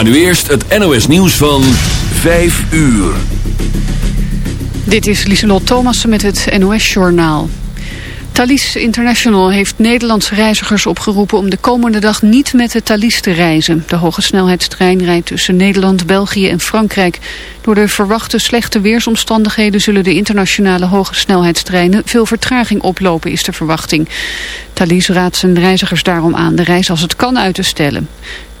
Maar nu eerst het NOS nieuws van 5 uur. Dit is Lieselot Thomassen met het NOS-journaal. Thalys International heeft Nederlandse reizigers opgeroepen om de komende dag niet met de Thalys te reizen. De hoge snelheidstrein rijdt tussen Nederland, België en Frankrijk. Door de verwachte slechte weersomstandigheden zullen de internationale hoge snelheidstreinen veel vertraging oplopen, is de verwachting. Thalys raadt zijn reizigers daarom aan de reis als het kan uit te stellen.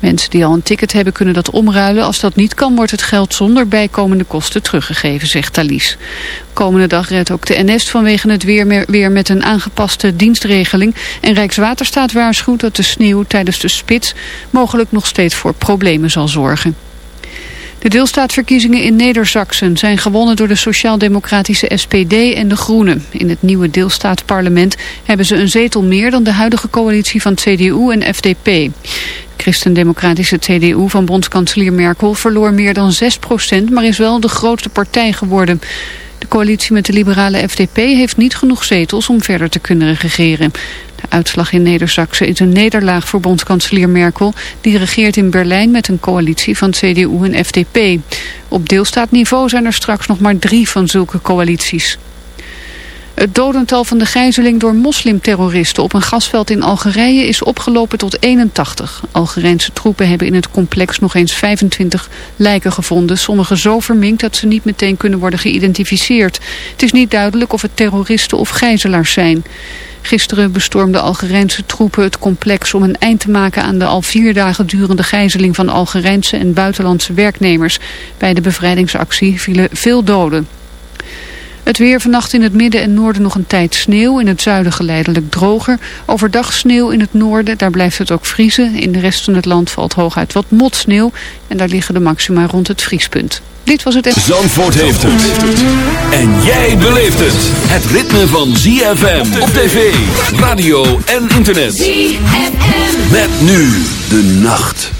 Mensen die al een ticket hebben kunnen dat omruilen. Als dat niet kan wordt het geld zonder bijkomende kosten teruggegeven, zegt Thalys. Komende dag redt ook de NS vanwege het weer, weer met een aangepaste dienstregeling. En Rijkswaterstaat waarschuwt dat de sneeuw tijdens de spits mogelijk nog steeds voor problemen zal zorgen. De deelstaatverkiezingen in Neder-Zaksen zijn gewonnen door de sociaal-democratische SPD en de Groenen. In het nieuwe deelstaatparlement hebben ze een zetel meer dan de huidige coalitie van CDU en FDP. De christendemocratische CDU van bondskanselier Merkel verloor meer dan 6% maar is wel de grootste partij geworden. De coalitie met de liberale FDP heeft niet genoeg zetels om verder te kunnen regeren. De uitslag in neder is een nederlaag voor bondskanselier Merkel. Die regeert in Berlijn met een coalitie van CDU en FDP. Op deelstaatniveau zijn er straks nog maar drie van zulke coalities. Het dodental van de gijzeling door moslimterroristen op een gasveld in Algerije is opgelopen tot 81. Algerijnse troepen hebben in het complex nog eens 25 lijken gevonden. Sommige zo verminkt dat ze niet meteen kunnen worden geïdentificeerd. Het is niet duidelijk of het terroristen of gijzelaars zijn. Gisteren bestormden Algerijnse troepen het complex om een eind te maken aan de al vier dagen durende gijzeling van Algerijnse en buitenlandse werknemers. Bij de bevrijdingsactie vielen veel doden. Het weer vannacht in het midden en noorden nog een tijd sneeuw. In het zuiden geleidelijk droger. Overdag sneeuw in het noorden, daar blijft het ook vriezen. In de rest van het land valt hooguit wat motsneeuw. En daar liggen de maxima rond het vriespunt. Dit was het... Zandvoort heeft het. En jij beleeft het. Het ritme van ZFM op tv, radio en internet. ZFM. Met nu de nacht.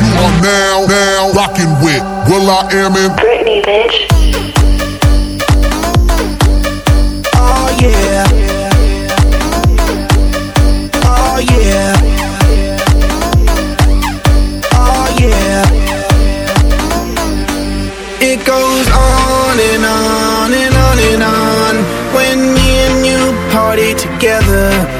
You are now, now rocking with Will I Am in Britney, bitch. Oh yeah. Oh yeah. Oh yeah. It goes on and on and on and on when me and you party together.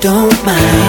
don't mind.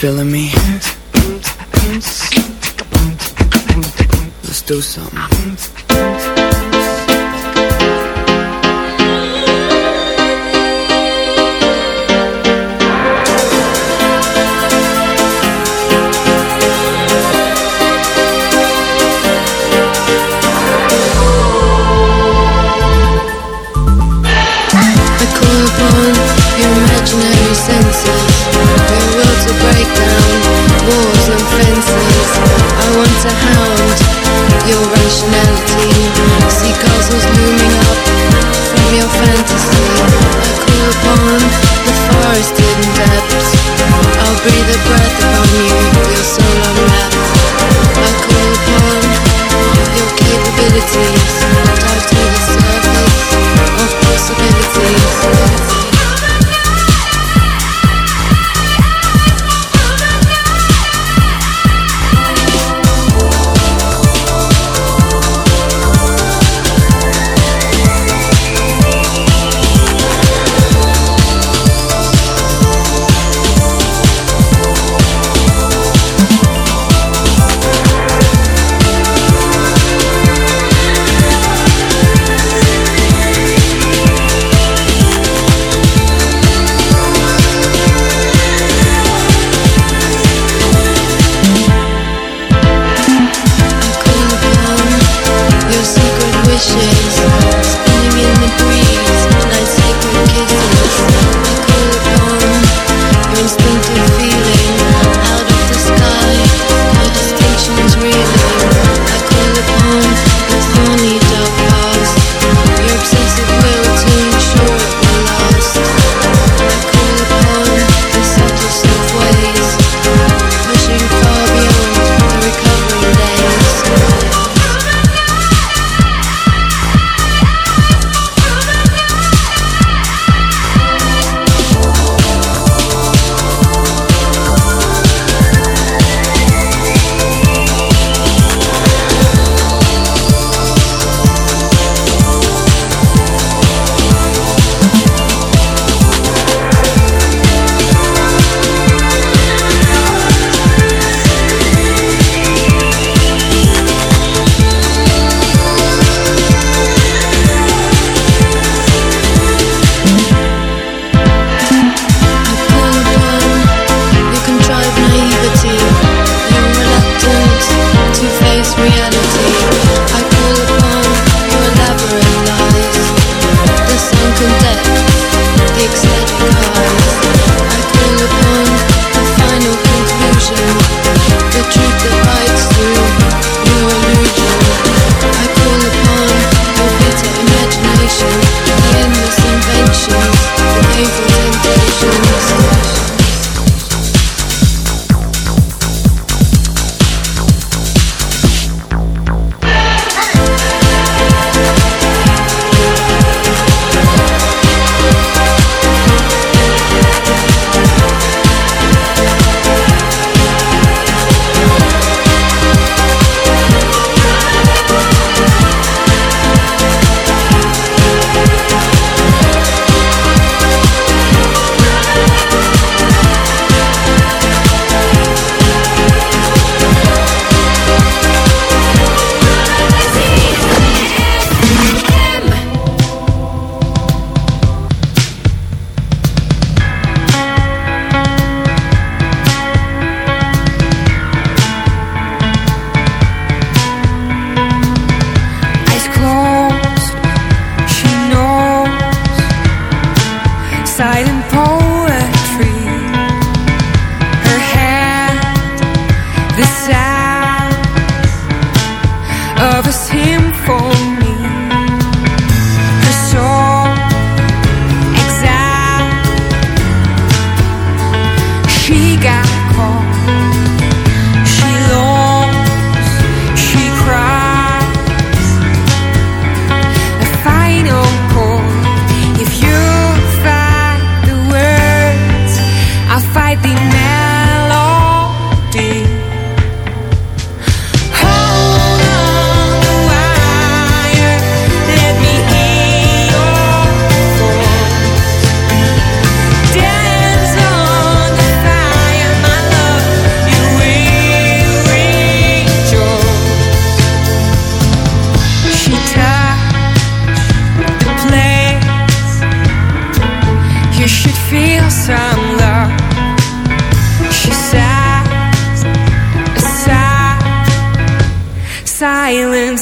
Feeling me? Let's do something. Krishna.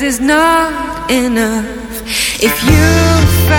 is not enough. If you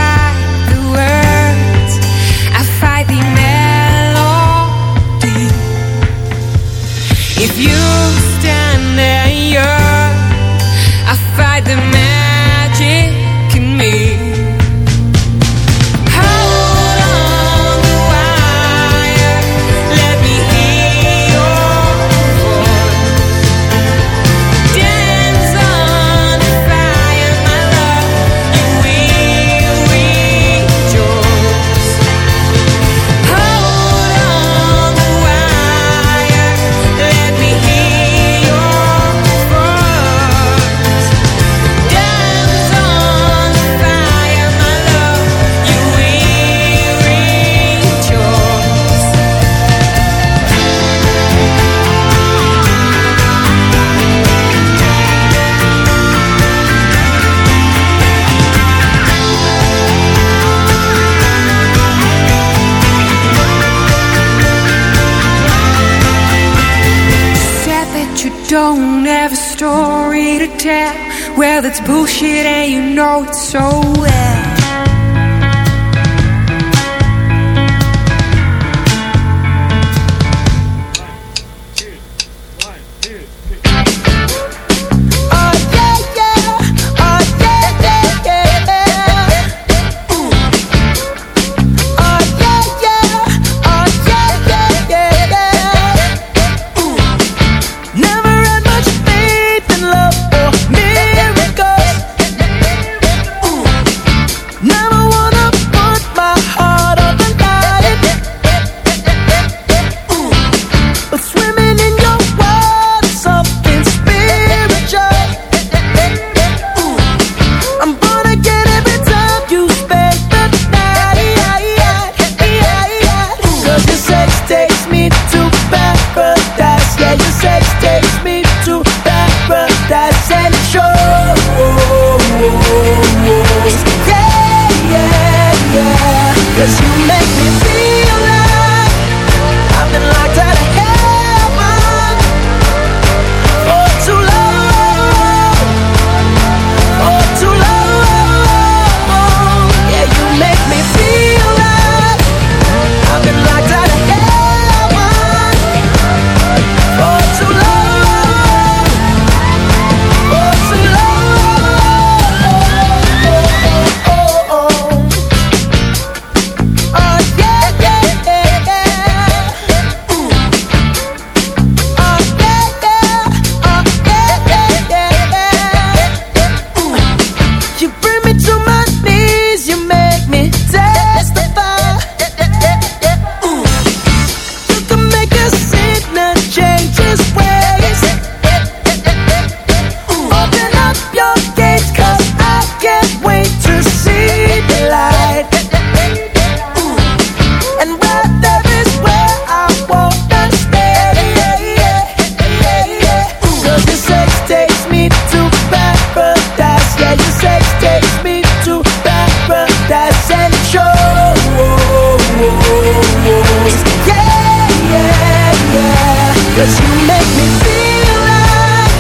Cause you make me feel like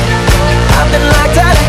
I've been locked out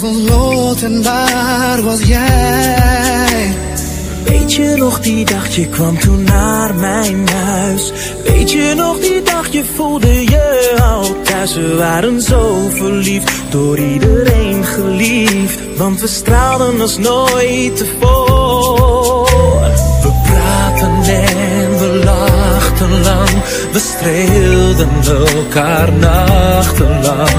was ons lot en daar was jij. Weet je nog die dag, je kwam toen naar mijn huis? Weet je nog die dag, je voelde je al thuis? We waren zo verliefd, door iedereen geliefd. Want we straalden als nooit tevoren. We praten en we We streelden elkaar nachtenlang.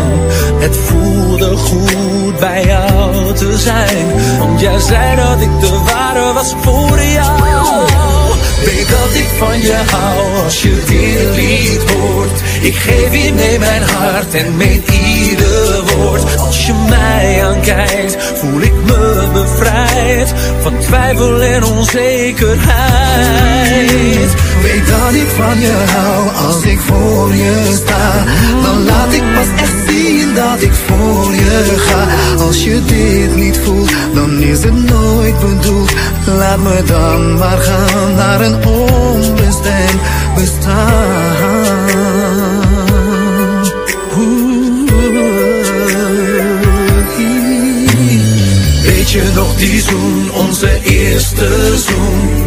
Het voelde goed bij jou te zijn. Want jij zei dat ik de ware was voor jou Weet dat ik van je hou als je dit lied hoort. Ik geef je mee mijn hart en meen ieder woord. Als je mij aankijkt voel ik me bevrijd Van twijfel en onzekerheid. Weet dat ik van je hou als ik voor je sta. Dan laat ik pas echt zien dat ik voor je ga. Als je dit niet voelt, dan is het nooit bedoeld Laat me dan maar gaan naar een onbestemd bestaan Weet je nog die zoen, onze eerste zoen?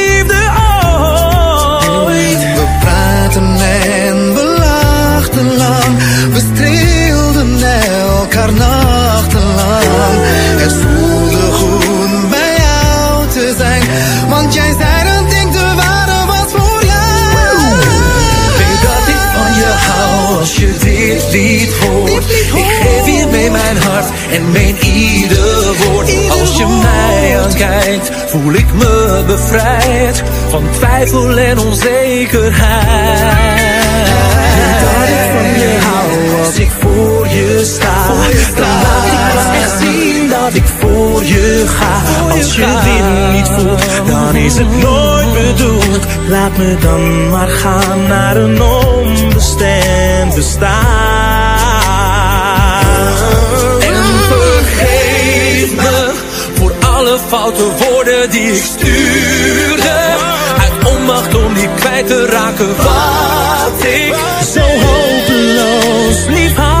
elkaar nachtenlang Het voelde goed bij jou te zijn. Want jij zei dat ik de ware was voor jou. Weet dat ik van je hou als je dit lied hoort. Ik geef je mee mijn hart en meen ieder woord. Als je mij aankijkt voel ik me bevrijd Van twijfel en onzekerheid. Weet dat ik van je hou als ik voor je sta. Dan laat ik pas echt zien dat ik voor je ga. Als je dit niet voelt, dan is het nooit bedoeld. Laat me dan maar gaan naar een onbestemd bestaan. En vergeef me voor alle foute woorden die ik stuurde. Uit onmacht om niet kwijt te raken wat ik zo hopeloos lief had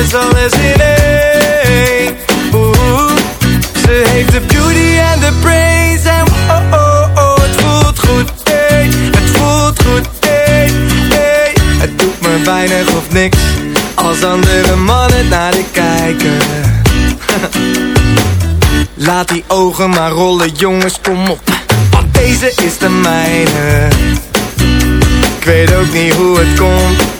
alles, alles, in één. Ze heeft de beauty en de brains En oh, oh, oh, het voelt goed, hey Het voelt goed, hey, hey. Het doet me weinig of niks Als andere mannen naar de kijken. Laat die ogen maar rollen, jongens, kom op. Want deze is de mijne. Ik weet ook niet hoe het komt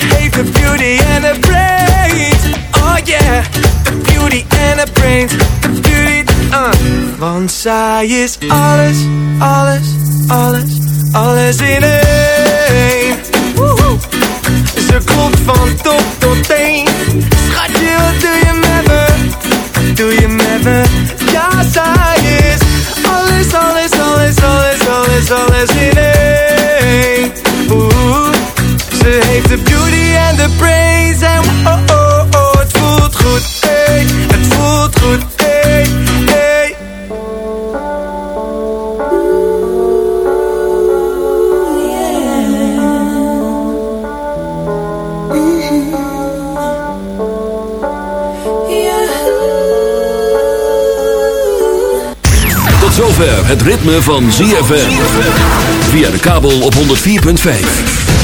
Ze heeft de beauty en de brains Oh yeah, de beauty en de brains De beauty, uh. Want zij is alles, alles, alles, alles in één. Woehoe. Ze klopt van top tot teen. Schatje, wat doe je met me? Doe je met me? Ja, zij is alles, alles, alles, alles, alles, alles in één. Oeh, Ze heeft de beauty en de brains En oh, oh, oh, het voelt goed, hey Het voelt goed, hey, hey Tot zover het ritme van ZFM. Via de kabel op 104.5.